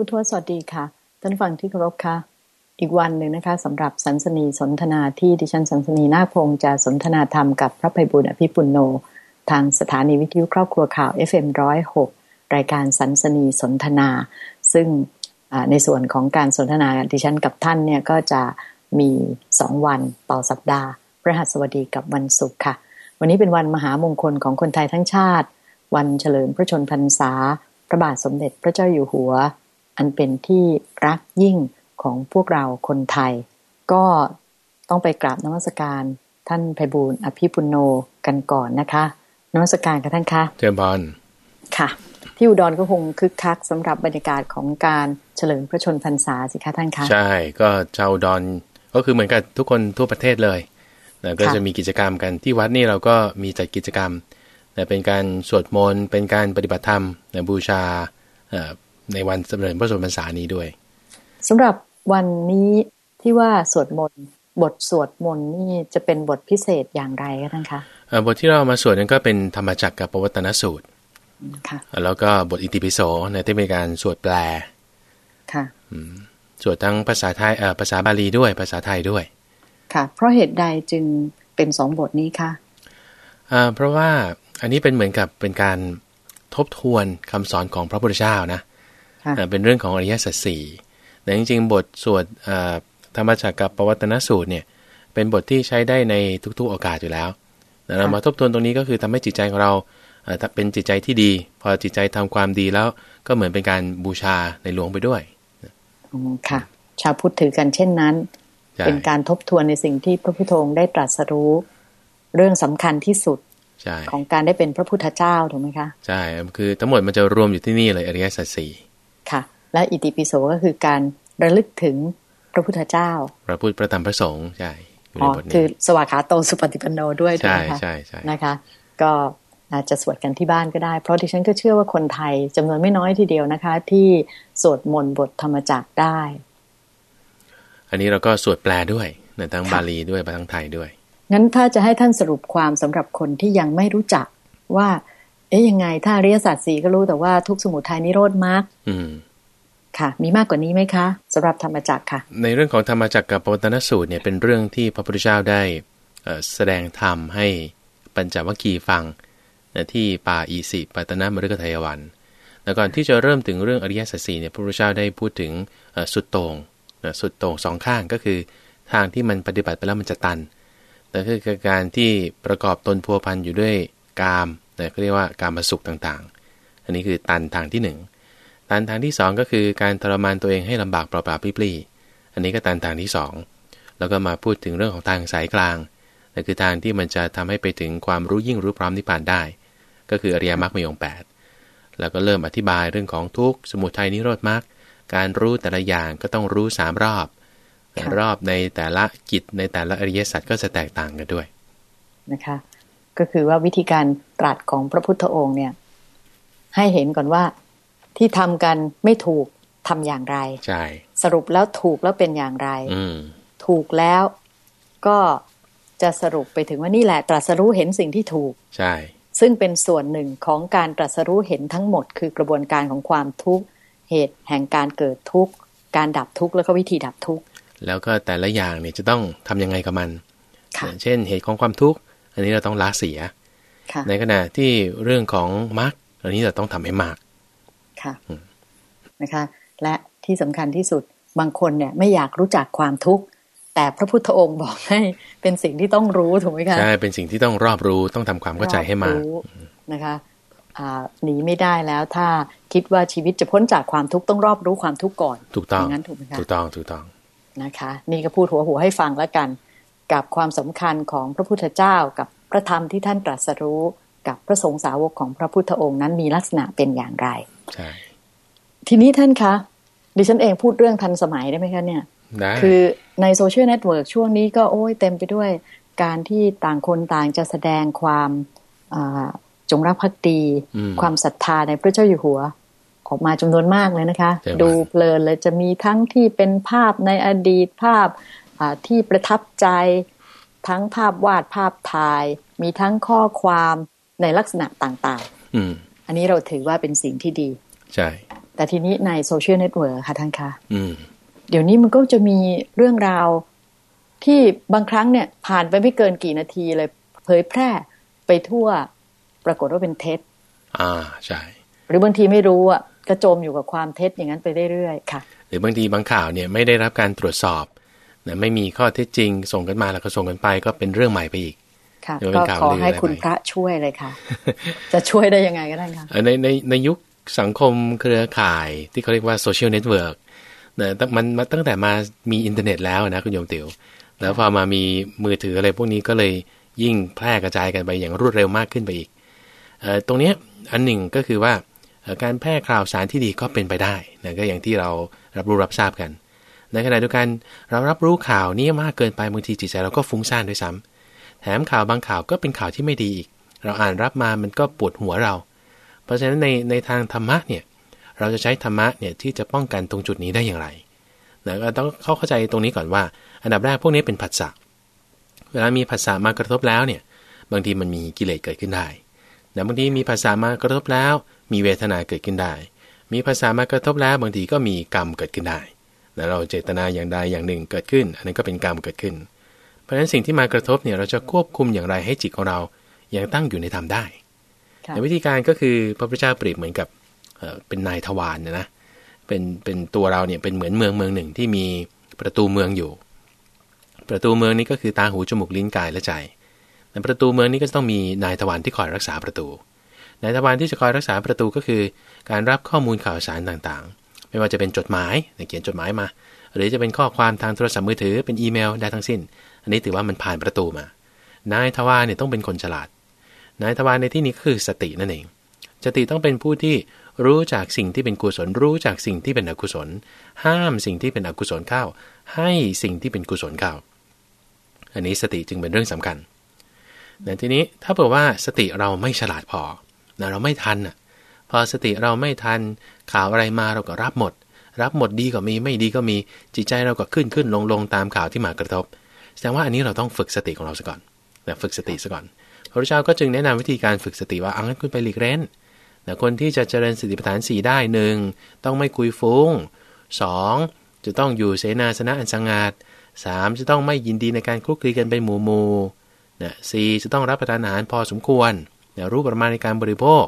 ผู้ทวสวัสดีค่ะ ท่านฟังที่เคารพค่ะ อีกวันหนึ่งนะคะสำหรับสันสนีสนทนาที่ดิฉันสันสนีนาคพงจะสนทนาธรรมกับพระภัยบุญอภิปุโน ทางสถานีวิทยุครอบครัวข่าว FM106 รายการสันสนีสนทนา ซึ่งในส่วนของการสนทนาดิฉันกับท่านเนี่ยก็จะมีสองวันต่อสัปดาห์พระหัสบดีกับวันศุกร์ค่ะ วันนี้เป็นวันมหามงคลของคนไทยทั้งชาติ วันเฉลิมพระชนพรรษา พระบาทสมเด็จพระเจ้าอยู่หัว อันเป็นที่รักยิ่งของพวกเราคนไทย ก็ต้องไปกราบนมัสการท่านไพบูลอภิปุโนกันก่อนนะคะนมัสการกับท่านคะเจริญพรค่ะ ที่อุดรก็คงคึกคักสำหรับบรรยากาศของการเฉลิมพระชนพรรษาสิคะท่านคะใช่ก็ชาวอุดรก็คือเหมือนกับทุกคนทั่วประเทศเลยนะก็จะมีกิจกรรมกันที่วัดนี่เราก็มีจัดกิจกรรมนะเป็นการสวดมนต์เป็นการปฏิบัติธรรมนะบูชา ในวันเฉลิมพระชนมพรรษานี้ด้วยสำหรับวันนี้ที่ว่าสวดมนต์บทสวดมนต์นี่จะเป็นบทพิเศษอย่างไรคะท่านคะบทที่เรามาสวดนั้นก็เป็นธรรมจักรกับปวัตนสูตรค่ะแล้วก็บทอิติปิโสเนี่ยที่เป็นการสวดแปลค่ะสวดทั้งภาษาไทยภาษาบาลีด้วยภาษาไทยด้วย ค่ะ เพราะเหตุใดจึงเป็นสองบทนี้คะเพราะว่าอันนี้เป็นเหมือนกับเป็นการทบทวนคำสอนของพระพุทธเจ้านะ เป็นเรื่องของอริยสัจสี่แต่จริงๆ บทสวดธรรมจักรกับปวัตนสูตรเนี่ยเป็นบทที่ใช้ได้ในทุกๆโอกาสอยู่แล้วเรามาทบทวนตรงนี้ก็คือทำให้จิตใจของเราเป็นจิตใจที่ดี พอจิตใจทำความดีแล้วก็เหมือนเป็นการบูชาในหลวงไปด้วยค่ะ ชาวพุทธถือกันเช่นนั้น เป็นการทบทวนในสิ่งที่พระพุทธองค์ได้ตรัสรู้ เรื่องสำคัญที่สุดของการได้เป็นพระพุทธเจ้าถูกไหมคะ ใช่ คือทั้งหมดมันจะรวมอยู่ที่นี่เลยอริยสัจสี่ ค่ะ และอิติปิโสก็คือการระลึกถึงพระพุทธเจ้า พระพุทธพระธรรมพระสงฆ์ใช่อ๋อคือสวากขาโตสุปฏิปันโนด้วยใช่ใช่ใช่นะคะ ก็อาจจะสวดกันที่บ้านก็ได้ เพราะดิฉันก็เชื่อว่าคนไทยจำนวนไม่น้อยทีเดียวนะคะ ที่สวดมนต์บทธรรมจักได้ อันนี้เราก็สวดแปลด้วยในทั้งบาลีด้วยทั้งไทยด้วยงั้นถ้าจะให้ท่านสรุปความสำหรับคนที่ยังไม่รู้จักว่า เอ๊ยยังไง ถ้าเรียสัตสีก็รู้แต่ว่าทุกสมุทัยนิโรธมากค่ะ มีมากกว่านี้ไหมคะสำหรับธรรมจักค่ะ ในเรื่องของธรรมจักกับปวัตนสูตรเนี่ยเป็นเรื่องที่พระพุทธเจ้าได้แสดงธรรมให้ปัญจวัคคีย์ฟังที่ป่าอีสิปัตนามฤคทายวันแล้วก่อนที่จะเริ่มถึงเรื่องอริยสัจสี่เนี่ยพระพุทธเจ้าได้พูดถึงสุดโต่งสุดโต่งสองข้างก็คือทางที่มันปฏิบัติไปแล้วมันจะตันแต่คือการที่ประกอบตนพัวพันอยู่ด้วยกาม นะเขาเรียกว่าการมาสุขต่างๆ อันนี้คือตันทางที่ 1 ตันทางที่ 2 ก็คือการทรมานตัวเองให้ลำบากเปล่าๆปลี่ๆอันนี้ก็ตันทางที่ 2 แล้วก็มาพูดถึงเรื่องของทางสายกลางนั่นคือทางที่มันจะทำให้ไปถึงความรู้ยิ่งรู้พร้อมนิพพานได้ ก็คืออริยมรรคมีองค์8แล้วก็เริ่มอธิบายเรื่องของทุกข์สมุทัยนิโรธมรรคการรู้แต่ละอย่างก็ต้องรู้สามรอบรอบในแต่ละกิจในแต่ละอริยสัจก็จะแตกต่างกันด้วยนะคะ ก็คือว่าวิธีการ ตรัสของพระพุทธองค์เนี่ย ให้เห็นก่อนว่าที่ทำกันไม่ถูกทำอย่างไรใช่สรุปแล้วถูกแล้วเป็นอย่างไรอืถูกแล้วก็จะสรุปไปถึงว่านี่แหละตรัสรู้เห็นสิ่งที่ถูก ใช่ ซึ่งเป็นส่วนหนึ่งของการตรัสรู้เห็นทั้งหมด คือกระบวนการของความทุกข์เหตุแห่งการเกิดทุกข์การดับทุกข์แล้วก็วิธีดับทุกข์แล้วก็แต่ละอย่างเนี่ยจะต้องทํำยังไงกับมัน เช่นเหตุของความทุกข์ อันนี้เราต้องละเสีย ในขณะที่เรื่องของมรรคอันนี้เราต้องทำให้มากค่ะนะคะ และที่สำคัญที่สุดบางคนเนี่ยไม่อยากรู้จักความทุกข์แต่พระพุทธองค์บอกให้เป็นสิ่งที่ต้องรู้ถูกไหมคะใช่เป็นสิ่งที่ต้องรอบรู้ต้องทำความเข้าใจให้มากนะคะหนีไม่ได้แล้วถ้าคิดว่าชีวิตจะพ้นจากความทุกข์ต้องรอบรู้ความทุกข์ก่อน ถูกต้องงั้นถูกไหมคะถูกต้องถูกต้องนะคะ นี่ก็พูดหัวหัวให้ฟังแล้วกัน กับความสำคัญของพระพุทธเจ้ากับ พระธรรมที่ท่านตรัสรู้กับพระสงฆ์สาวกของพระพุทธองค์นั้นมีลักษณะเป็นอย่างไรใช่ทีนี้ท่านคะ ดิฉันเองพูดเรื่องทันสมัยได้ไหมคะเนี่ย คือใน social network ช่วงนี้ก็โอ้ยเต็มไปด้วยการที่ต่างคนต่างจะแสดงความจงรักภักดี ความศรัทธาในพระเจ้าอยู่หัว ออกมาจำนวนมากเลยนะคะ ดูเพลินเลยจะมีทั้งที่เป็นภาพในอดีตภาพที่ประทับใจ ทั้งภาพวาดภาพถ่าย มีทั้งข้อความในลักษณะต่างๆอันนี้เราถือว่าเป็นสิ่งที่ดี ใช่ แต่ทีนี้ใน social network ค่ะท่านคะอืม เดี๋ยวนี้มันก็จะมีเรื่องราวที่บางครั้งเนี่ย ผ่านไปไม่เกินกี่นาทีเลย เผยแพร่ไปทั่ว ปรากฏว่าเป็นเท็จ อ่าใช่หรือบางทีไม่รู้อะกระโจมอยู่กับความเท็จอย่างนั้นไปเรื่อยๆค่ะ หรือบางทีบางข่าวเนี่ยไม่ได้รับการตรวจสอบ นะไม่มีข้อเท็จจริง ส่งกันมาแล้วก็ส่งกันไปก็เป็นเรื่องใหม่ไปอีกค่ะเดี๋ยวเป็ก็นข่าวขอลือให้อะไรคุณไปพระช่วยเลยค่ะ จะช่วยได้ยังไงก็ได้ค่ะเอ่อในในในยุคสังคมเครือข่ายที่เขาเรียกว่า social network นะตั้งมันมาตั้งแต่มามีอินเทอร์เน็ตแล้วนะคุณโยมติ๋วแล้วพอมามีมือถืออะไรพวกนี้ก็เลยยิ่งแพร่กระจายกันไปอย่างรวดเร็วมากขึ้นไปอีกเอ่อตรงเนี้ยอันหนึ่งก็คือว่าเอ่อการแพร่ข่าวสารที่ดีก็เป็นไปได้นะก็อย่างที่เรารับรู้รับทราบกัน ในขณะเดียวกันเรารับรู้ข่าวนี้มากเกินไปบางทีจิตใจเราก็ฟุ้งซ่านด้วยซ้ำแถมข่าวบางข่าวก็เป็นข่าวที่ไม่ดีอีก เราอ่านรับมามันก็ปวดหัวเรา เพราะฉะนั้นในในทางธรรมะเนี่ยเราจะใช้ธรรมะเนี่ยที่จะป้องกันตรงจุดนี้ได้อย่างไรนะก็ต้องเข้าใจตรงนี้ก่อนว่า อันดับแรกพวกนี้เป็นผัสสะเวลามีผัสสะมากระทบแล้วเนี่ยบางทีมันมีกิเลสเกิดขึ้นได้แต่บางทีมีผัสสะมากระทบแล้ว มีเวทนาเกิดขึ้นได้ มีภาษามากระทบแล้วบางทีก็มีกรรมเกิดขึ้นได้ นะเราเจตนาอย่างใดอย่างหนึ่งเกิดขึ้น อันนั้นก็เป็นกรรมเกิดขึ้น เพราะฉะนั้นสิ่งที่มากระทบเนี่ยเราจะควบคุมอย่างไรให้จิตของเรายังตั้งอยู่ในธรรมได้ค่ะในวิธีการก็คือพระพุทธเจ้าเปรียบเหมือนกับเอ่อเป็นนายทวารนะนะเป็นเป็นตัวเราเนี่ยเป็นเหมือนเมืองเมืองหนึ่งที่มีประตูเมืองอยู่ ประตูเมืองนี้ก็คือตาหูจมูกลิ้นกายและใจในประตูเมืองนี้ก็จะต้องมีนายทวารที่คอยรักษาประตู นายทวารที่จะคอยรักษาประตูก็คือ การรับข้อมูลข่าวสารต่างๆ ไม่ว่าจะเป็นจดหมายเนี่ยเขียนจดหมายมา หรือจะเป็นข้อความทางโทรศัพท์มือถือเป็นอีเมลได้ทั้งสิ้น อันนี้ถือว่ามันผ่านประตูมา นายทวารเนี่ยต้องเป็นคนฉลาด นายทวารในที่นี้คือสตินั่นเอง สติต้องเป็นผู้ที่รู้จากสิ่งที่เป็นกุศล รู้จากสิ่งที่เป็นอกุศล ห้ามสิ่งที่เป็นอกุศลเข้า ให้สิ่งที่เป็นกุศลเข้า อันนี้สติจึงเป็นเรื่องสำคัญแต่ทีนี้ถ้าเผื่อว่าสติเราไม่ฉลาดพอนะเราไม่ทันอะ พอสติเราไม่ทันข่าวอะไรมาเราก็รับหมด รับหมดดีก็มีไม่ดีก็มีจิตใจเราก็ขึ้นขึ้นลงลงตามข่าวที่มากระทบแสดงว่าอันนี้เราต้องฝึกสติของเราซะก่อนนะฝึกสติซะก่อน พระเจ้าก็จึงแนะนำวิธีการฝึกสติว่าเอางั้นคุณไปหลีกเล่นนะคนที่จะเจริญสติปัฏฐานสี่ได้หนึ่งต้องไม่คุยฟุ้งสองจะต้องอยู่เสนาสนะอันสงัดสามจะต้องไม่ยินดีในการคลุกคลีกันเป็นหมู่หมู่นะสี่จะต้องรับประทานอาหารพอสมควรนะรู้ประมาณในการบริโภค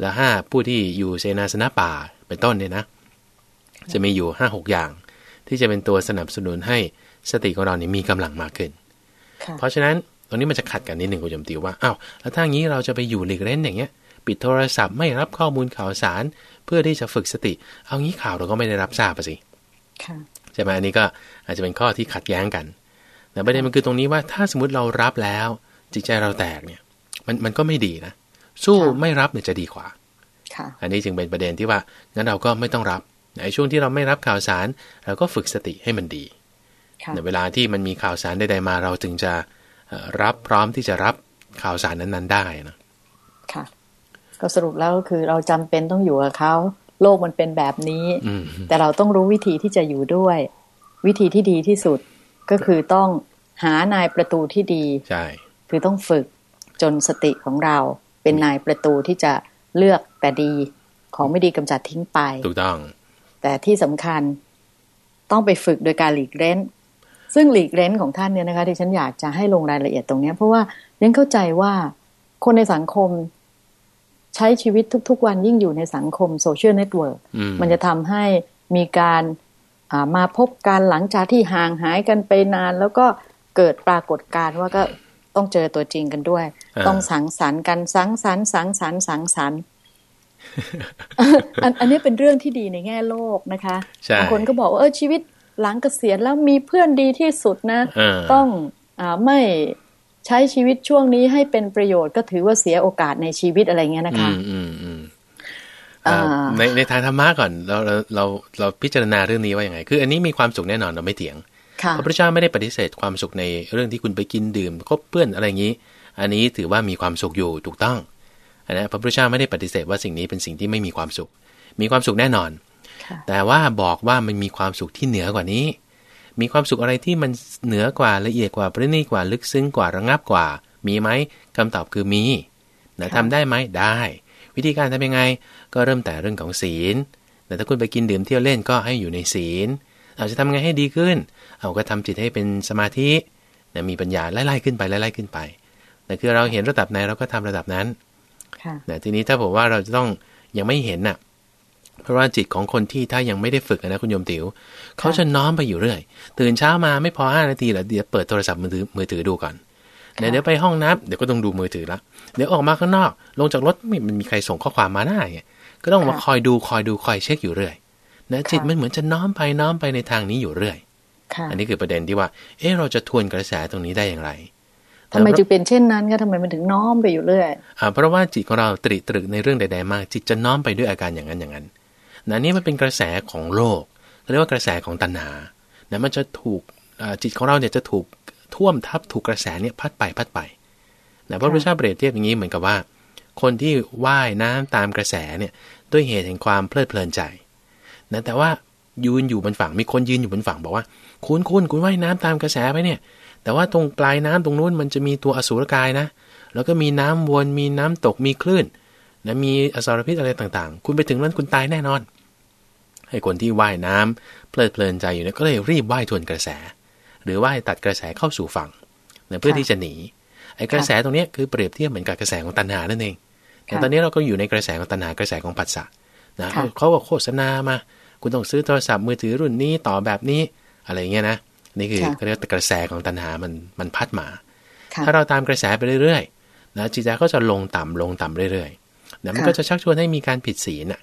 และห้าผู้ที่อยู่เสนาสนะป่าเป็นต้นเนี่ยนะ จะมีอยู่ห้าหกอย่าง ที่จะเป็นตัวสนับสนุนให้สติของเราเนี่ยมีกำลังมากขึ้นค่ะเพราะฉะนั้นตรงนี้มันจะขัดกันนิดหนึ่งคุณจำติวว่าอ้าวแล้วถ้างี้เราจะไปอยู่หลีกเล่นอย่างเงี้ย ปิดโทรศัพท์ไม่รับข้อมูลข่าวสารเพื่อที่จะฝึกสติ เอางี้ข่าวเราก็ไม่ได้รับทราบอะสิค่ะใช่ไหมอันนี้ก็อาจจะเป็นข้อที่ขัดแย้งกันแต่ประเด็นมันคือตรงนี้ว่าถ้าสมมติเรารับแล้วจิตใจเราแตกเนี่ย มันมันก็ไม่ดีนะ สู้ค่ะไม่รับเนี่ยจะดีกว่าค่ะอันนี้จึงเป็นประเด็นที่ว่างั้นเราก็ไม่ต้องรับในช่วงที่เราไม่รับข่าวสาร เราก็ฝึกสติให้มันดีค่ะในเวลาที่มันมีข่าวสารใดๆมา เราถึงจะเอ่อรับพร้อมที่จะรับข่าวสารนั้นๆ ได้นะค่ะก็สรุปแล้วก็คือเราจำเป็นต้องอยู่กับเขาโลกมันเป็นแบบนี้อืมแต่เราต้องรู้วิธีที่จะอยู่ด้วย วิธีที่ดีที่สุดก็คือต้องหานายประตูที่ดีใช่คือต้องฝึกจนสติของเรา เป็นนายประตูที่จะเลือกแต่ดีของไม่ดีกำจัดทิ้งไป ถูกต้อง แต่ที่สำคัญต้องไปฝึกโดยการหลีกเร้น ซึ่งหลีกเร้นของท่านเนี่ยนะคะที่ฉันอยากจะให้ลงรายละเอียดตรงเนี้ยเพราะว่ายังเข้าใจว่าคนในสังคมใช้ชีวิตทุก ๆ วันยิ่งอยู่ในสังคม social network อืมมันจะทำให้มีการอ่ามาพบกันหลังจากที่ห่างหายกันไปนาน แล้วก็เกิดปรากฏการณ์ว่าก็ต้องเจอตัวจริงกันด้วยอ่า ต้องสังสรรค์กันสังสรรค์สังสรรค์สังสรรค์อันอันนี้เป็นเรื่องที่ดีในแง่โลกนะคะใช่บางคนก็บอกว่าเออชีวิตหลังเกษียณแล้วมีเพื่อนดีที่สุดนะเออต้องอาไม่ใช้ชีวิตช่วงนี้ให้เป็นประโยชน์ก็ถือว่าเสียโอกาสในชีวิตอะไรเงี้ยนะคะอืมอืมอืมอ่าเอ่อในในทางธรรมะก่อนเราเราเราเราพิจารณาเรื่องนี้ว่าอย่างไง คือ อันนี้มีความสุขแน่นอนเราไม่เถียงค่ะพระพุทธเจ้าไม่ได้ปฏิเสธความสุขในเรื่องที่คุณไปกินดื่มคบเพื่อนอะไรอย่างนี้ อันนี้ถือว่ามีความสุขอยู่ถูกต้องอันนะพระพุทธเจ้าไม่ได้ปฏิเสธว่าสิ่งนี้เป็นสิ่งที่ไม่มีความสุข มีความสุขแน่นอนค่ะแต่ว่าบอกว่ามันมีความสุขที่เหนือกว่านี้ มีความสุขอะไรที่มันเหนือกว่าละเอียดกว่าประณีตกว่าลึกซึ้งกว่าระงับกว่า มีไหมคำตอบคือมีนะค่ะทำได้ไหมได้ วิธีการทำยังไงก็เริ่มแต่เรื่องของศีลแต่ถ้าคุณไปกินดื่มเที่ยวเล่นก็ให้อยู่ในศีลเอาจะทำไงให้ดีขึ้น เอาก็ทำจิตให้เป็นสมาธินะมีปัญญาไล่ๆขึ้นไปไล่ๆขึ้นไป แต่คือเราเห็นระดับไหนเราก็ทำระดับนั้นนะทีนี้ถ้าบอกว่าเราจะต้องยังไม่เห็นน่ะ เพราะว่าจิตของคนที่ถ้ายังไม่ได้ฝึกนะคุณโยมติว๋วเขาจะน้อมไปอยู่เรื่อย ตื่นเช้ามาไม่พอห้านาทีแล้วเดี๋ยวเปิดโทรศัพท์มือถือมือถือดูก่อนเดี๋ยวไปห้องน้ำเดี๋ยวก็ต้องดูมือถือละเดี๋ยวออกมาข้างนอก ลงจากรถไม่มันมีใครส่งข้อความมาหน้าไงก็ต้องมาคอยดูคอยดูคอยเช็คอยู่เรื่อยนะจิตมันเหมือนจะน้อมไปน้อมไปในทางนี้อยู่เรื่อยอันนี้คือประเด็นที่ว่า เออเราจะทวนกระแสตรงนี้ได้อย่างไร ทำไมจึงเป็นเช่นนั้นก็ทำไมมันถึงน้อมไปอยู่เรื่อยอ่าเพราะว่าจิตของเราตริตรึกในเรื่องใด ๆ มาก จิตจะน้อมไปด้วยอาการอย่างนั้นอย่างนั้นนะนี่มันเป็นกระแสของโลกเรียกว่ากระแสของตัณหานะมันจะถูกจิตของเราเนี่ยจะถูกท่วมทับถูกกระแสเนี่ยพัดไปพัดไปนะพระพุทธเจ้าเปรียบเทียบอย่างนี้เหมือนกับว่า คนที่ว่ายน้ำตามกระแสเนี่ยด้วยเหตุแห่งความเพลิดเพลินใจนะแต่ว่ายืนอยู่บนฝั่งมีคนยืนอยู่บนฝั่งบอกว่า คุณคุณคุณว่ายน้ำตามกระแสไปเนี่ย แต่ว่าตรงปลายน้ำตรงนู้นมันจะมีตัวอสุรกายนะ แล้วก็มีน้ำวนมีน้ำตกมีคลื่นนะมีอสรพิษอะไรต่างๆ คุณไปถึงนั้นคุณตายแน่นอน ให้คนที่ว่ายน้ำเพลิดเพลินใจอยู่เนี่ยก็เลยรีบว่ายทวนกระแส หรือว่ายตัดกระแสเข้าสู่ฝั่งนะเพื่อที่จะหนีไอ้กระแสตรงนี้คือเปรียบเทียบเหมือนกับกระแสของตัณหานั่นเองแต่ตอนนี้เราก็อยู่ในกระแสของตัณหากระแสของปัสสะนะเขาก็โฆษณามา คุณต้องซื้อโทรศัพท์มือถือรุ่นนี้ต่อแบบนี้อะไรเงี้ยนะ นี่คือเรียกกระแสของตัณหามันมันพัดมา ถ้าเราตามกระแสไปเรื่อยๆนะจิตใจก็จะลงต่ำลงต่ำเรื่อยๆนะมันก็จะชักชวนให้มีการผิดศีลนะ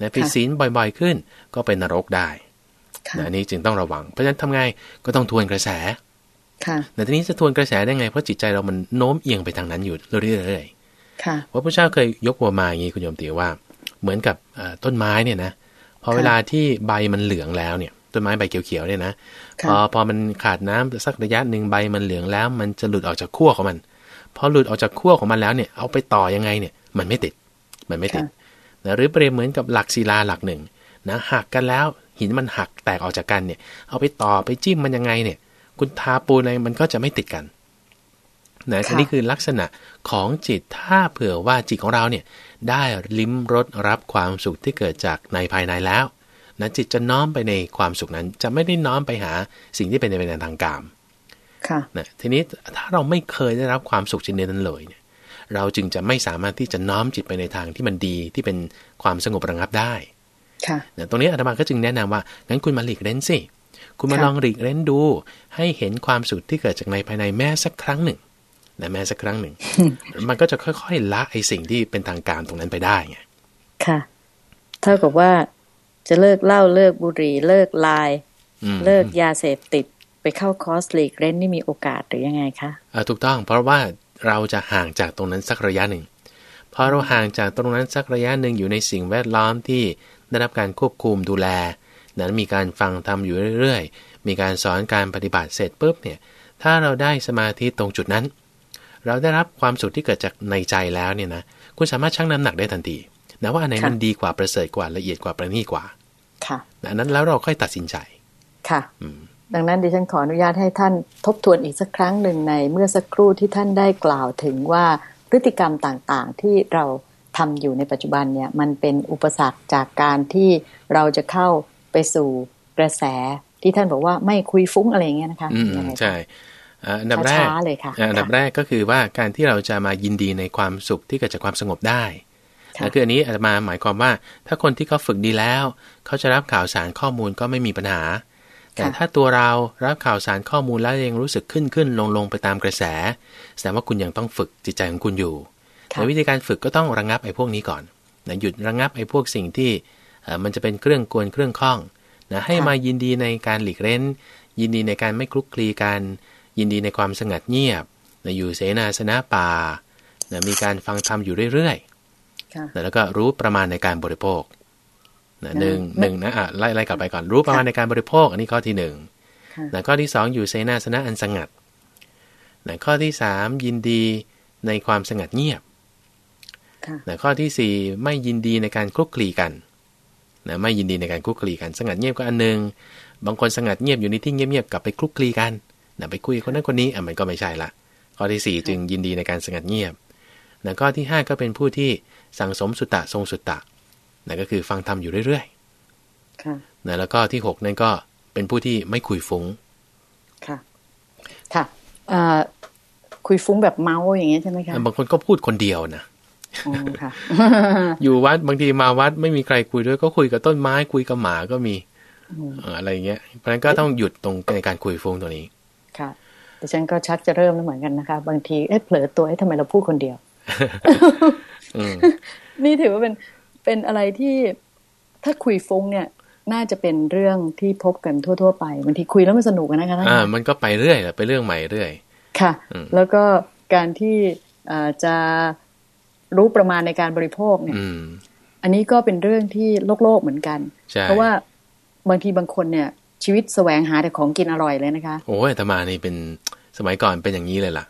นะผิดศีลบ่อยๆขึ้น ก็เป็นนรกได้นะนี่จึงต้องระวัง เพราะฉะนั้นทำไงก็ต้องทวนกระแสแต่ทีนี้จะทวนกระแสได้ไง เพราะจิตใจเรามันโน้มเอียงไปทางนั้นอยู่เรื่อยๆพระพุทธเจ้าเคยยกหัวมาอย่างนี้คุณโยมติว่า เหมือนกับต้นไม้เนี่ยนะพอเวลาที่ใบมันเหลืองแล้วเนี่ย ต้นไม้ใบเขียวๆเนี่ยนะพอพอมันขาดน้ำสักระยะหนึ่งใบมันเหลืองแล้ว มันจะหลุดออกจากขั้วของมัน พอหลุดออกจากขั้วของมันแล้วเนี่ย เอาไปต่อยังไงเนี่ย มันไม่ติด มันไม่ติดนะหรือเปรียบเหมือนกับหลักศิลาหลักหนึ่งนะหักกันแล้วหินมันหักแตกออกจากกันเนี่ย เอาไปต่อไปจิ้มมันยังไงเนี่ย คุณทาปูนอะไรมันก็จะไม่ติดกันนะอันนี้คือลักษณะของจิตถ้าเผื่อว่าจิตของเราเนี่ย ได้ลิ้มรสรับความสุขที่เกิดจากในภายในแล้ว นะจิตจะน้อมไปในความสุขนั้น จะไม่ได้น้อมไปหาสิ่งที่เป็นในทางกามค่ะนะทีนี้ถ้าเราไม่เคยได้รับความสุขชนิดนั้นเลยเนี่ย เราจึงจะไม่สามารถที่จะน้อมจิตไปในทางที่มันดีที่เป็นความสงบระงับได้ค่ะนะตรงนี้อาตมาก็จึงแนะนำว่างั้นคุณมาหลีกเล่นสิคุณมาลองหลีกเล่นดู ให้เห็นความสุขที่เกิดจากในภายในแม้สักครั้งหนึ่งนะแม้สักครั้งหนึ่ง มันก็จะค่อยๆละไอ้สิ่งที่เป็นทางการตรงนั้นไปได้ไงค่ะ เท่ากับว่า จะเลิกเหล้าเลิกบุหรี่ เลิกลาย เลิกยาเสพติดไปเข้าคอร์สลีกเล่นนี่มีโอกาสหรือยังไงคะอ่าถูกต้อง เพราะว่าเราจะห่างจากตรงนั้นสักระยะหนึ่งพอเราห่างจากตรงนั้นสักระยะหนึ่งอยู่ในสิ่งแวดล้อมที่ได้รับการควบคุมดูแล นั้นมีการฟังทำอยู่เรื่อยๆ มีการสอนการปฏิบัติเสร็จปุ๊บเนี่ย ถ้าเราได้สมาธิตรงจุดนั้น เราได้รับความสุขที่เกิดจากในใจแล้วเนี่ยนะ คุณสามารถชั่งน้ำหนักได้ทันที นะว่าอันไหนมันดีกว่าประเสริฐกว่าละเอียดกว่าประณีตกว่า ค่ะนั้นแล้วเราค่อยตัดสินใจ ค่ะดังนั้นดิฉันขออนุญาตให้ท่านทบทวนอีกสักครั้งหนึ่งในเมื่อสักครู่ที่ท่านได้กล่าวถึงว่าพฤติกรรมต่างๆ ที่เราทำอยู่ในปัจจุบันเนี่ยมันเป็นอุปสรรคจากการที่เราจะเข้าไปสู่กระแสที่ท่านบอกว่าไม่คุยฟุ้งอะไรอย่างเงี้ยนะคะอืมใช่อันดับแรกอันดับแรกก็คือว่าการที่เราจะมายินดีในความสุขที่เกิดจากความสงบได้และ คืออันนี้อาจมาหมายความว่า ถ้าคนที่เขาฝึกดีแล้ว เขาจะรับข่าวสารข้อมูลก็ไม่มีปัญหา แต่ถ้าตัวเรารับข่าวสารข้อมูลแล้วยังรู้สึกขึ้นขึ้นลงลงไปตามกระแส แสดงว่าคุณยังต้องฝึกจิตใจของคุณอยู่ในวิธีการฝึกก็ต้องระงงับไอ้พวกนี้ก่อนนะหยุดระงงับไอ้พวกสิ่งที่มันจะเป็นเครื่องกวนเครื่องข้องนะให้มายินดีในการหลีกเล่นยินดีในการไม่คลุกคลีกัน ยินดีในความสงัดเงียบนะอยู่เสนาสนะป่านะมีการฟังธรรมอยู่เรื่อยๆนะ แล้วก็รู้ประมาณในการบริโภคนะหนึ่งหนึ่งนะอะไล่ไล่กลับไปก่อนรู้ประมาณในการบริโภค อันนี้ข้อที่หนึ่งนะข้อที่สองอยู่เสนาสนะอันสงัดนะข้อที่สามยินดีในความสงัดเงียบนะข้อที่สี่ไม่ยินดีในการคลุกคลีกันนะไม่ยินดีในการคลุกคลีกัน สงัดเงียบก็อันหนึ่งบางคนสงัดเงียบอยู่ในที่เงียบๆกลับไปคลุกคลีกันนะไปคุยคนนั้นคนนี้อะมันก็ไม่ใช่ละข้อที่4จึงยินดีในการสงัดเงียบนะข้อที่5ก็เป็นผู้ที่ สั่งสมสุตตะทรงสุตตะนะก็คือฟังธรรมอยู่เรื่อยค่ะนะแล้วก็ที่หกนั่นก็เป็นผู้ที่ไม่คุยฟุ้ง ค่ะ ค่ะอ่าคุยฟุ้งแบบเมาส์อย่างเงี้ยใช่ไหมคะบางคนก็พูดคนเดียวนะอ๋อค่ะอยู่วัดบางทีมาวัดไม่มีใครคุยด้วยก็คุยกับต้นไม้คุยกับหมาก็มีอืมเอ่ออะไรอย่างเงี้ย เพราะฉะนั้นก็ต้องหยุดตรงในการคุยฟุ้งตัวนี้ ค่ะดิฉันก็ชักจะเริ่มแล้วเหมือนกันนะคะ บางทีเอ๊ะเผลอตัวเอ๊ะทำไมเราพูดคนเดียวอืม นี่ถือว่าเป็นเป็นอะไรที่ถ้าคุยฟุ้งเนี่ย น่าจะเป็นเรื่องที่พบกันทั่ว ๆ ไปบางทีคุยแล้วมันสนุกอะนะคะท่านอ่าคะมันก็ไปเรื่อยแหละไปเรื่องใหม่เรื่อย ค่ะอืมแล้วก็การที่อ่าจะรู้ประมาณในการบริโภคเนี่ยอืมอันนี้ก็เป็นเรื่องที่โลกโลกๆเหมือนกันใช่เพราะว่าบางทีบางคนเนี่ย ชีวิตแสวงหาแต่ของกินอร่อยเลยนะคะ โอ้ยอาตมานี่เป็นสมัยก่อนเป็นอย่างนี้เลยล่ะ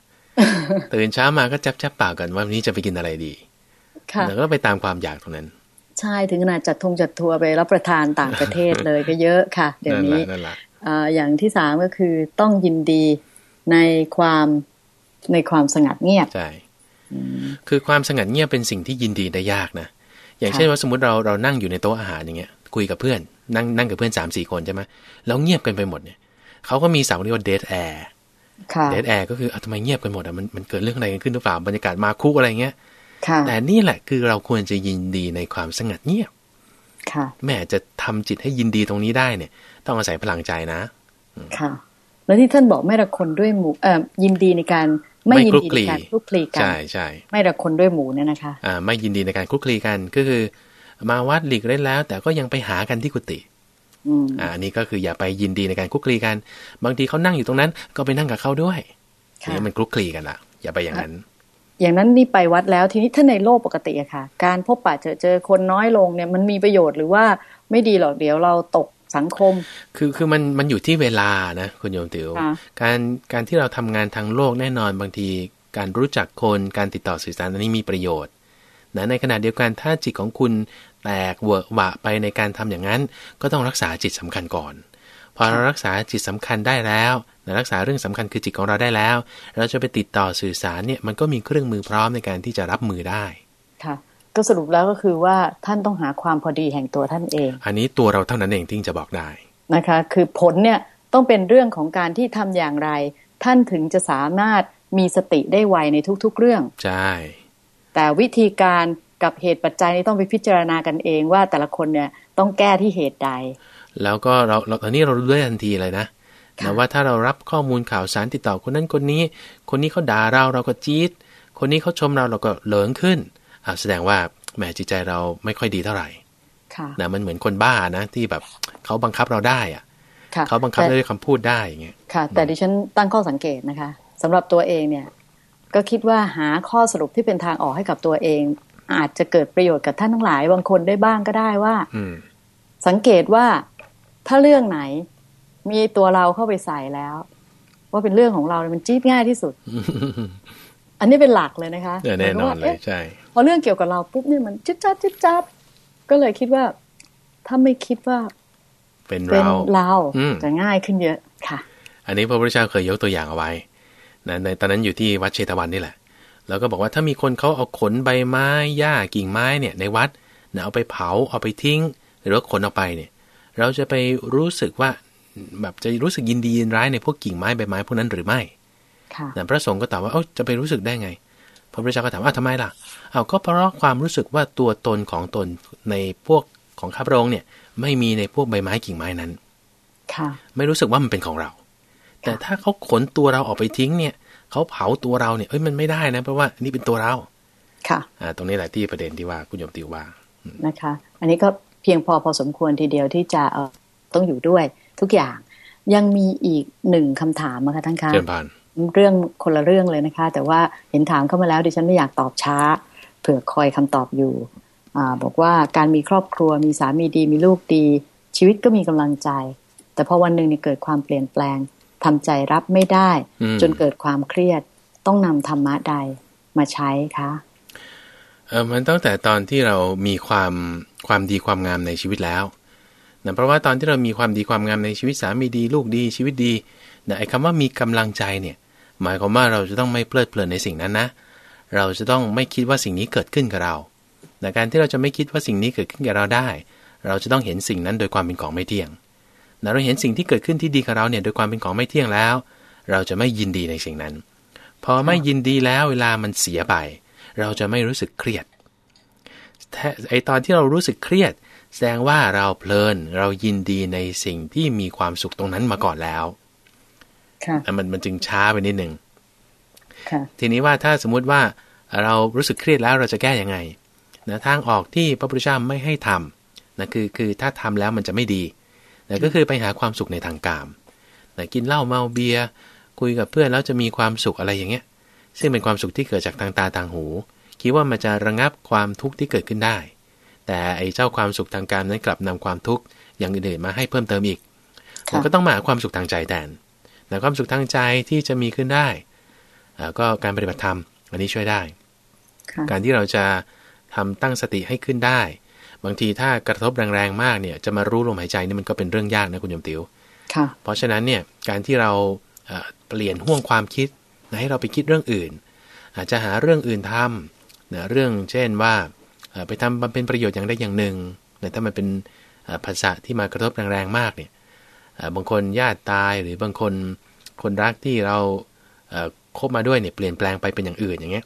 ตื่นเช้ามาก็จับจับปากกันว่าวันนี้จะไปกินอะไรดีค่ะ แล้วก็ไปตามความอยากตรงนั้น ใช่ถึงขนาดจัดทงจัดทัวร์ไปรับประทานต่างประเทศเลยก็เยอะค่ะ เดี๋ยวนั่นแหนี้ละนั่นแหละอ่าอย่างที่สามก็คือต้องยินดีในความในความสงัดเงียบใช่คือความสงัดเงียบเป็นสิ่งที่ยินดีได้ยากนะอย่างค่ะเช่นว่าสมมติเราเรานั่งอยู่ในโต๊ะอาหารอย่างเงี้ย คุยกับเพื่อน นั่งนั่งกับเพื่อนสามสี่คนใช่ไหมแล้วเงียบกันไปหมดเนี่ยเขาก็มีสาวเรียกว่า dead air ค่ะ dead air ก็คืออะทำไมเงียบกันหมดอะมันมันเกิดเรื่องอะไรกันขึ้นหรือเปล่าบรรยากาศมาคุอะไรเงี้ยค่ะ แต่นี่แหละคือเราควรจะยินดีในความสงัดเงียบค่ะแม่จะทำจิตให้ยินดีตรงนี้ได้เนี่ย ต้องอาศัยพลังใจนะ ค่ะ แล้วที่ท่านบอกไม่ระคนด้วยหมู่เอ่อยินดีในการไม่ไม่ยินดีคลุกคลีในการคลุกคลีกันใช่ใช่ไม่ระคนด้วยหมู่เนี่ยนะคะ อ่า ไม่ยินดีในการคลุกคลีกันก็คือ มาวัดหลีกเร้นแล้ว แต่ก็ยังไปหากันที่กุฏิอืมอ่าอันนี้ก็คืออย่าไปยินดีในการคลุกคลีกัน บางทีเขานั่งอยู่ตรงนั้น ก็ไปนั่งกับเขาด้วยค่ะนี่มันคลุกคลีกันละอย่าไปอย่างนั้น อย่างนั้นนี่ไปวัดแล้วทีนี้ถ้าในโลกปกติอะค่ะ การพบปะเจอเจอคนน้อยลงเนี่ยมันมีประโยชน์หรือว่าไม่ดีหรอกเดี๋ยวเราตกสังคม คือคือมันมันอยู่ที่เวลานะคุณโยมติวค่ะการการที่เราทำงานทางโลกแน่นอนบางที การรู้จักคนการติดต่อสื่อสารอันนี้มีประโยชน์นะในขณะเดียวกันถ้าจิตของคุณแตกเวอะหวะไปในการทำอย่างนั้น ก็ต้องรักษาจิตสำคัญก่อน พอเรารักษาจิตสำคัญได้แล้วนะรักษาเรื่องสำคัญคือจิตของเราได้แล้ว เราจะไปติดต่อสื่อสารเนี่ยมันก็มีเครื่องมือพร้อมในการที่จะรับมือได้ค่ะก็สรุปแล้วก็คือว่าท่านต้องหาความพอดีแห่งตัวท่านเอง อันนี้ตัวเราเท่านั้นเองที่จะบอกได้นะคะ คือผลเนี่ยต้องเป็นเรื่องของการที่ทำอย่างไร ท่านถึงจะสามารถมีสติได้ไวในทุกๆเรื่องใช่แต่วิธีการกับเหตุปัจจัยนี่ต้องไปพิจารณากันเองว่าแต่ละคนเนี่ยต้องแก้ที่เหตุใด แล้วก็เราเราตอนนี้เรารู้ได้ทันทีเลยนะค่ะนะว่าถ้าเรารับข้อมูลข่าวสารติดต่อคนนั้นคนนี้ คนนี้เขาด่าเราเราก็จี๊ดคนนี้เขาชมเราเราก็เหลิงขึ้นอ่าแสดงว่าแหมจิตใจเราไม่ค่อยดีเท่าไหร่ค่ะนะมันเหมือนคนบ้านะที่แบบเขาบังคับเราได้อะค่ะเขาบังคับแต่ด้วยคำพูดได้อย่างเงี้ยค่ะ แต่ดิฉันตั้งข้อสังเกตนะคะสำหรับตัวเองเนี่ย ก็คิดว่าหาข้อสรุปที่เป็นทางออกให้กับตัวเอง อาจจะเกิดประโยชน์กับท่านทั้งหลายบางคนได้บ้างก็ได้ว่าอืมสังเกตว่า ถ้าเรื่องไหน มีตัวเราเข้าไปใส่แล้ว ว่าเป็นเรื่องของเราเนี่ยมันจี๊ดง่ายที่สุด อันนี้เป็นหลักเลยนะคะเออแน่นอนหเลมายยความว่าอ๊ะใช่พอเรื่องเกี่ยวกับเราปุ๊บเนี่ยมันจิ๊บจับจิ๊บจับก็เลยคิดว่าถ้าไม่คิดว่า เป็นเป็นเราเราอืมจะง่ายขึ้นเยอะค่ะ อันนี้พระพุทธเจ้าเคยยกตัวอย่างเอาไว้นะในตอนนั้นอยู่ที่วัดเชตวันนี่แหละ แล้วก็บอกว่าถ้ามีคนเขาเอาขนใบไม้หญ้ากิ่งไม้เนี่ยในวัดนะเอาไปเผาเอาไปทิ้ง หรือว่าขนเอาไปเนี่ย เราจะไปรู้สึกว่าแบบจะรู้สึกยินดียินร้ายในพวกกิ่งไม้ใบไม้พวกนั้นหรือไม่ค่ะนะพระสงฆ์ก็ตอบว่าเอ้าจะไปรู้สึกได้ไง พระพุทธเจ้าก็ถามว่าทำไมล่ะเอาก็เพราะความรู้สึกว่าตัวตนของตนในพวกของข้าพระองค์เนี่ย ไม่มีในพวกใบไม้กิ่งไม้นั้นค่ะไม่รู้สึกว่ามันเป็นของเรา แต่ถ้าเขาขนตัวเราออกไปทิ้งเนี่ยเขาเผาตัวเราเนี่ยเอ้ยมันไม่ได้นะเพราะว่านี่เป็นตัวเราค่ะอ่าตรงนี้แหละที่ประเด็นที่ว่าคุณโยมติวว่านะคะ อันนี้ก็ เพียงพอพอสมควรทีเดียวที่จะเออต้องอยู่ด้วยทุกอย่างยังมีอีกหนึ่งคำถามนะคะท่านคะเชิญพานเรื่องคนละเรื่องเลยนะคะ แต่ว่าเห็นถามเข้ามาแล้วดิฉันไม่อยากตอบช้า เผื่อคอยคำตอบอยู่อาบอกว่าการมีครอบครัวมีสามีดีมีลูกดี ชีวิตก็มีกำลังใจ แต่พอวันหนึ่งเนี่ยเกิดความเปลี่ยนแปลงทำใจรับไม่ได้อืมจนเกิดความเครียดต้องนำธรรมะใดมาใช้คะเออมันตั้งแต่ตอนที่เรามีความ ความดีความงามในชีวิตแล้วนะเพราะว่าตอนที่เรามีความดีความงามในชีวิตสามีดีลูกดีชีวิตดีนะไอ้คำว่ามีกำลังใจเนี่ยหมายความว่าเราจะต้องไม่เพลิดเพลินในสิ่งนั้นนะ เราจะต้องไม่คิดว่าสิ่งนี้เกิดขึ้นกับเราแต่การที่เราจะไม่คิดว่าสิ่งนี้เกิดขึ้นกับเราได้ เราจะต้องเห็นสิ่งนั้นโดยความเป็นของไม่เที่ยงเราเห็นสิ่งที่เกิดขึ้นที่ดีกับเราเนี่ยโดยความเป็นของไม่เที่ยงแล้ว เราจะไม่ยินดีในสิ่งนั้น พอไม่ยินดีแล้วเวลามันเสียไป เราจะไม่รู้สึกเครียด ไอตอนที่เรารู้สึกเครียด แสดงว่าเราเพลินเรายินดีในสิ่งที่มีความสุขตรงนั้นมาก่อนแล้วค่ะมันมันจึงช้าไปนิดหนึ่งทีนี้ว่าถ้าสมมุติว่าเรารู้สึกเครียดแล้วเราจะแก้ยังไงนะทางออกที่พระพุทธเจ้าไม่ให้ทำนะคือคือถ้าทำแล้วมันจะไม่ดีนะก็คือไปหาความสุขในทางกามนะกินเหล้าเมาเบียร์คุยกับเพื่อนแล้วจะมีความสุขอะไรอย่างเงี้ย ซึ่งเป็นความสุขที่เกิดจากทางตาทางหู คิดว่ามันจะระงับความทุกข์ที่เกิดขึ้นได้ แต่ไอ้เจ้าความสุขทางการนั้นกลับนำความทุกข์อย่างอื่นๆมาให้เพิ่มเติมอีกมันก็ต้องมาความสุขทางใจแทนแต่ความสุขทางใจที่จะมีขึ้นได้ก็การปฏิบัติธรรมอันนี้ช่วยได้ การที่เราจะทำตั้งสติให้ขึ้นได้ บางทีถ้ากระทบแรงๆมากเนี่ยจะมารู้ลมหายใจนี่มันก็เป็นเรื่องยากนะคุณยมติว๋วเพราะฉะนั้นเนี่ยการที่เราเปลี่ยนห่วงความคิดให้เราไปคิดเรื่องอื่น อาจจะหาเรื่องอื่นทำ นะเรื่องเช่นว่าไปทำบำเพ็ญประโยชน์อย่างใดอย่างหนึ่งแต่ถ้ามันเป็นภาษาที่มากระทบแรงๆมากเนี่ยบางคนญาติตายหรือบางคนคนรักที่เราคบมาด้วยเนี่ยเปลี่ยนแปลงไปเป็นอย่างอื่นอย่างเงี้ย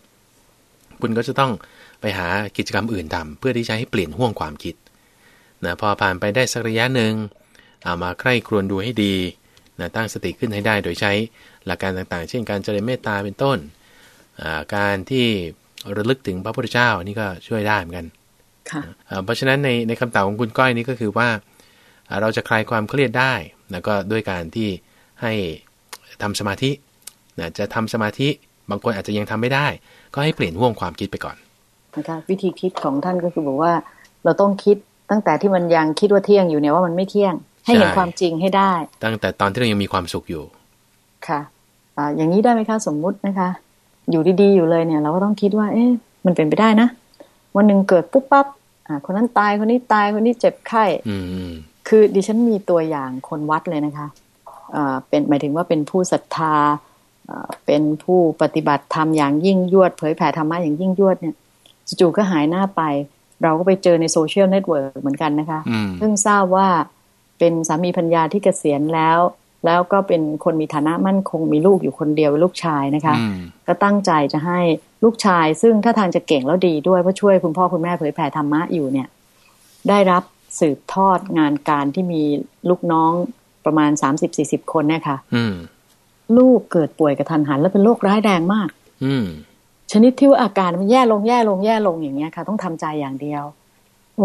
คุณก็จะต้องไปหากิจกรรมอื่นทำเพื่อที่จะให้เปลี่ยนห่วงความคิดนะพอผ่านไปได้สักระยะหนึ่งเอามาใคร่ครวญดูให้ดีนะตั้งสติขึ้นให้ได้โดยใช้หลักการต่างๆ เช่นการเจริญเมตตาเป็นต้น การที่ ระลึกถึงพระพุทธเจ้านี่ก็ช่วยได้เหมือนกันเพราะฉะนั้นในในคำตอบของคุณก้อยนี่ก็คือว่า เราจะคลายความเครียดได้นะก็ด้วยการที่ให้ทำสมาธินะจะทำสมาธิบางคนอาจจะยังทำไม่ได้ ก็ให้เปลี่ยนห่วงความคิดไปก่อนนะคะวิธีคิดของท่านก็คือบอกว่า เราต้องคิดตั้งแต่ที่มันยังคิดว่าเที่ยงอยู่เนี่ยว่ามันไม่เที่ยง ให้เห็นความจริงให้ได้ ตั้งแต่ตอนที่เรายังมีความสุขอยู่ค่ะอ่าอย่างนี้ได้ไหมคะสมมุตินะคะ อยู่ดีๆอยู่เลยเนี่ย เราก็ต้องคิดว่า เอ๊ะมันเป็นไปได้นะวันหนึ่งเกิดปุ๊บปั๊บอ่า คนนั้นตายคนนี้ตายคนนี้เจ็บไข้อืคือดิฉันมีตัวอย่างคนวัดเลยนะคะอ่าเป็นหมายถึงว่าเป็นผู้ศรัทธาเป็นผู้ปฏิบัติธรรมอย่างยิ่งยวด เผยแผ่ธรรมะอย่างยิ่งยวดเนี่ยจู่ๆ ก็หายหน้าไป เราก็ไปเจอใน social network เหมือนกันนะคะเพิ่งทราบว่าเป็นสามีภรรยาที่เกษียณแล้ว แล้วก็เป็นคนมีฐานะมั่นคงมีลูกอยู่คนเดียวลูกชายนะคะ ก็ตั้งใจจะให้ลูกชาย ซึ่งท่าทางจะเก่งแล้วดีด้วยเพราะช่วยคุณพ่อคุณแม่เผยแผ่ธรรมะอยู่เนี่ย ได้รับสืบทอดงานการที่มีลูกน้องประมาณสามสิบสี่สิบคนเนี่ยค่ะลูกเกิดป่วยกะทันหัน แล้วเป็นโรคร้ายแรงมาก อืชนิดที่ว่าอาการมันแย่ลงแย่ลงแย่ลงอย่างเงี้ยค่ะ ต้องทำใจอย่างเดียวโห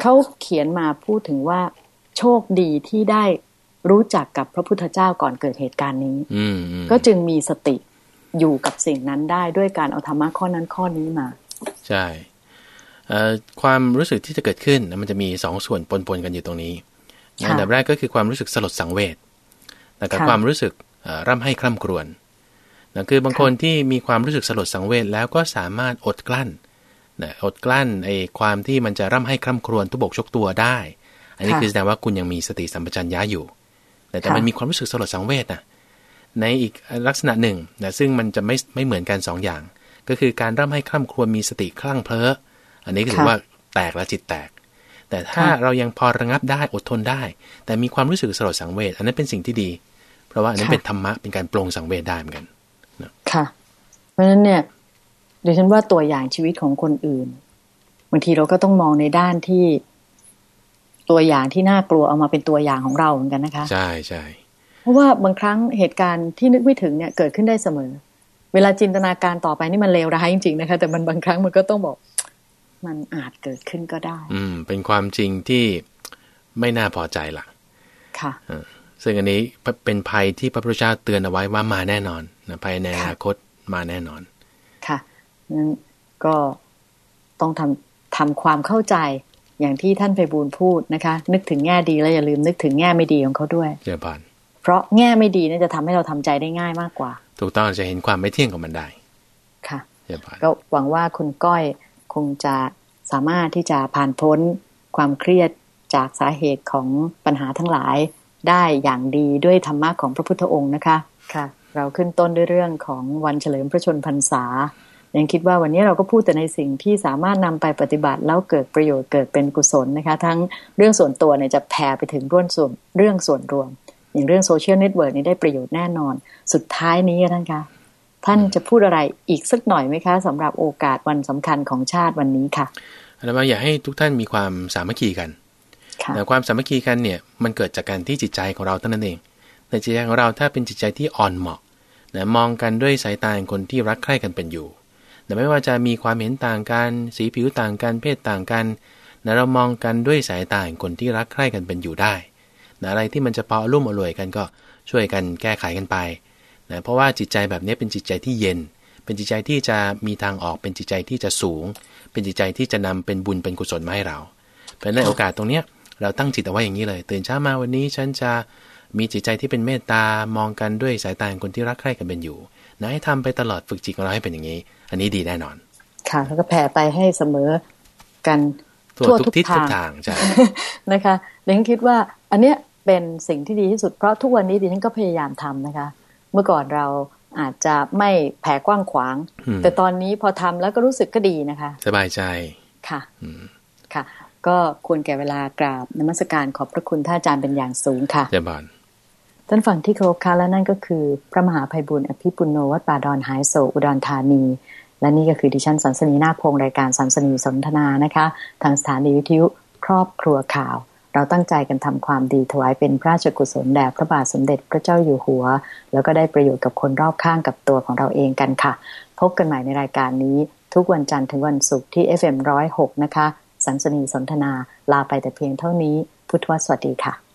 เขาเขียนมาพูดถึงว่าโชคดีที่ได้ รู้จักกับพระพุทธเจ้าก่อนเกิดเหตุการณ์นี้ก็จึงมีสติอยู่กับสิ่งนั้นได้ด้วยการเอาธรรมะข้อนั้นข้อนี้มา ใช่ความรู้สึกที่จะเกิดขึ้นมันจะมีสองส่วนปนๆกันอยู่ตรงนี้อันดับแรกก็คือความรู้สึกสลดสังเวชแต่กับความรู้สึกร่ำให้คร่ำครวญนะคือบางคนที่มีความรู้สึกสลดสังเวชแล้วก็สามารถอดกลั้นนะอดกลั้นไอ้ความที่มันจะร่ำให้คร่ำครวญทุบกชกตัวได้ อันนี้คือแสดงว่าคุณยังมีสติสัมปชัญญะอยู่ แต่แต่มันมีความรู้สึกสลดสังเวชนะในอีกลักษณะหนึ่งนะซึ่งมันจะไม่ไม่เหมือนกัน2ออย่าง ก็คือการร่ำให้คร่ำครวญมีสติคลั่งเพลออันนี้ถือว่าแตกและจิตแตก แต่ถ้าเรายังพอระงับได้อดทนได้ แต่มีความรู้สึกสลดสังเวชอันนั้นเป็นสิ่งที่ดีราะว่าอันนี้เป็นธรรมะเป็นการปรงสังเวชได้เหมือนกันค่ะ เพราะฉะนั้นเนี่ยดิฉันว่าตัวอย่างชีวิตของคนอื่นบางทีเราก็ต้องมองในด้านที่ ตัวอย่างที่น่ากลัวเอามาเป็นตัวอย่างของเราเหมือนกันนะคะ ใช่ใช่เพราะว่าบางครั้งเหตุการณ์ที่นึกไม่ถึงเนี่ยเกิดขึ้นได้เสมอ เวลาจินตนาการต่อไปนี่มันเลวร้ายจริงๆนะคะ แต่มันบางครั้งมันก็ต้องบอก มันอาจเกิดขึ้นก็ได้ อืม เป็นความจริงที่ไม่น่าพอใจล่ะ ค่ะซึ่งอันนี้เป็นภัยที่พระพุทธเจ้าเตือนเอาไว้ว่ามาแน่นอนนะภัยในอนาคตมาแน่นอน ค่ะนั้นก็ต้องทำทำความเข้าใจ อย่างที่ท่านไปบูลพูดนะคะ นึกถึงแง่ดีแล้วอย่าลืมนึกถึงแง่ไม่ดีของเขาด้วยเจ้าพานเพราะแง่ไม่ดีนี่จะทำให้เราทำใจได้ง่ายมากกว่า ถูกต้องจะเห็นความไม่เที่ยงของมันได้ ค่ะเจ้าพานก็หวังว่าคุณก้อยคงจะสามารถที่จะผ่านพ้นความเครียดจากสาเหตุของปัญหาทั้งหลายได้อย่างดีด้วยธรรมะของพระพุทธองค์นะคะค่ะ เราขึ้นต้นด้วยเรื่องของวันเฉลิมพระชนพรรษาใน ยังคิดว่าวันนี้เราก็พูดแต่ในสิ่งที่สามารถนำไปปฏิบัติแล้วเกิดประโยชน์เกิดเป็นกุศลนะคะ ทั้งเรื่องส่วนตัวเนี่ยจะแผ่ไปถึงร่วนส่วนเรื่องส่วนรวม อย่างเรื่อง social network นี่ได้ประโยชน์แน่นอน สุดท้ายนี้ท่านคะท่านจะพูดอะไรอีกสักหน่อยไหมคะสำหรับโอกาสวันสำคัญของชาติวันนี้ค่ะแล้วมาอยากให้ทุกท่านมีความสามัคคีกันแต่ความสามัคคีกันเนี่ยมันเกิดจากการที่จิตใจของเราเท่านั้นเองแต่จิตใจของเราถ้าเป็นจิตใจที่อ่อนเหมาะนะมองกันด้วยสายตาของคนที่รักใคร่กันเป็นอยู่ แต่ไม่ว่าจะมีความเห็นต่างกัน สีผิวต่างกัน เพศต่างกันนะเรามองกันด้วยสายตาของคนที่รักใคร่กันเป็นอยู่ได้นะอะไรที่มันจะพอรุ่มอรวยกันก็ช่วยกันแก้ไขกันไปนะเพราะว่าจิตใจแบบนี้เป็นจิตใจที่เย็น เป็นจิตใจที่จะมีทางออก เป็นจิตใจที่จะสูง เป็นจิตใจที่จะนำเป็นบุญเป็นกุศลมาให้เรา เพราะในโอกาสตรงเนี้ยเราตั้งจิตเอาไว้อย่างนี้เลย ตื่นเช้ามาวันนี้ฉันจะมีจิตใจที่เป็นเมตตามองกันด้วยสายตาของคนที่รักใคร่กันเป็นอยู่นะให้ทำไปตลอดฝึกจิตของเราให้เป็นอย่างนี้ อันนี้ดีแน่นอน ค่ะ แล้วก็แผ่ไปให้เสมอกันทั่วทุกทิศทุกทางใช่นะคะดิฉันคิดว่าอันเนี้ยเป็นสิ่งที่ดีที่สุดเพราะทุกวันนี้ดิฉันก็พยายามทำนะคะ เมื่อก่อนเราอาจจะไม่แผ่กว้างขวาง แต่ตอนนี้พอทำแล้วก็รู้สึกก็ดีนะคะ สบายใจค่ะค่ะ ก็ควรแก่เวลากราบนมัสการขอบพระคุณท่านอาจารย์เป็นอย่างสูงค่ะเจ้าบาน ท่านฝั่งที่เคารพค่ะและนั่นก็คือ พระมหาภัยบุญอภิปุโนวัดป่าดอนหายโศอุดรธานี และนี่ก็คือดิฉันสันสนีนาคพงรายการสันสนีสนทนานะคะ ทางสถานีวิทยุครอบครัวข่าว เราตั้งใจกันทำความดีถวายเป็นพระราชกุศลแด่พระบาทสมเด็จพระเจ้าอยู่หัว แล้วก็ได้ประโยชน์กับคนรอบข้างกับตัวของเราเองกันค่ะ พบกันใหม่ในรายการนี้ ทุกวันจันทร์ถึงวันศุกร์ที่ FM106 นะคะสันสนีสนทนาลาไปแต่เพียงเท่านี้ พุทธวสวัสดีค่ะ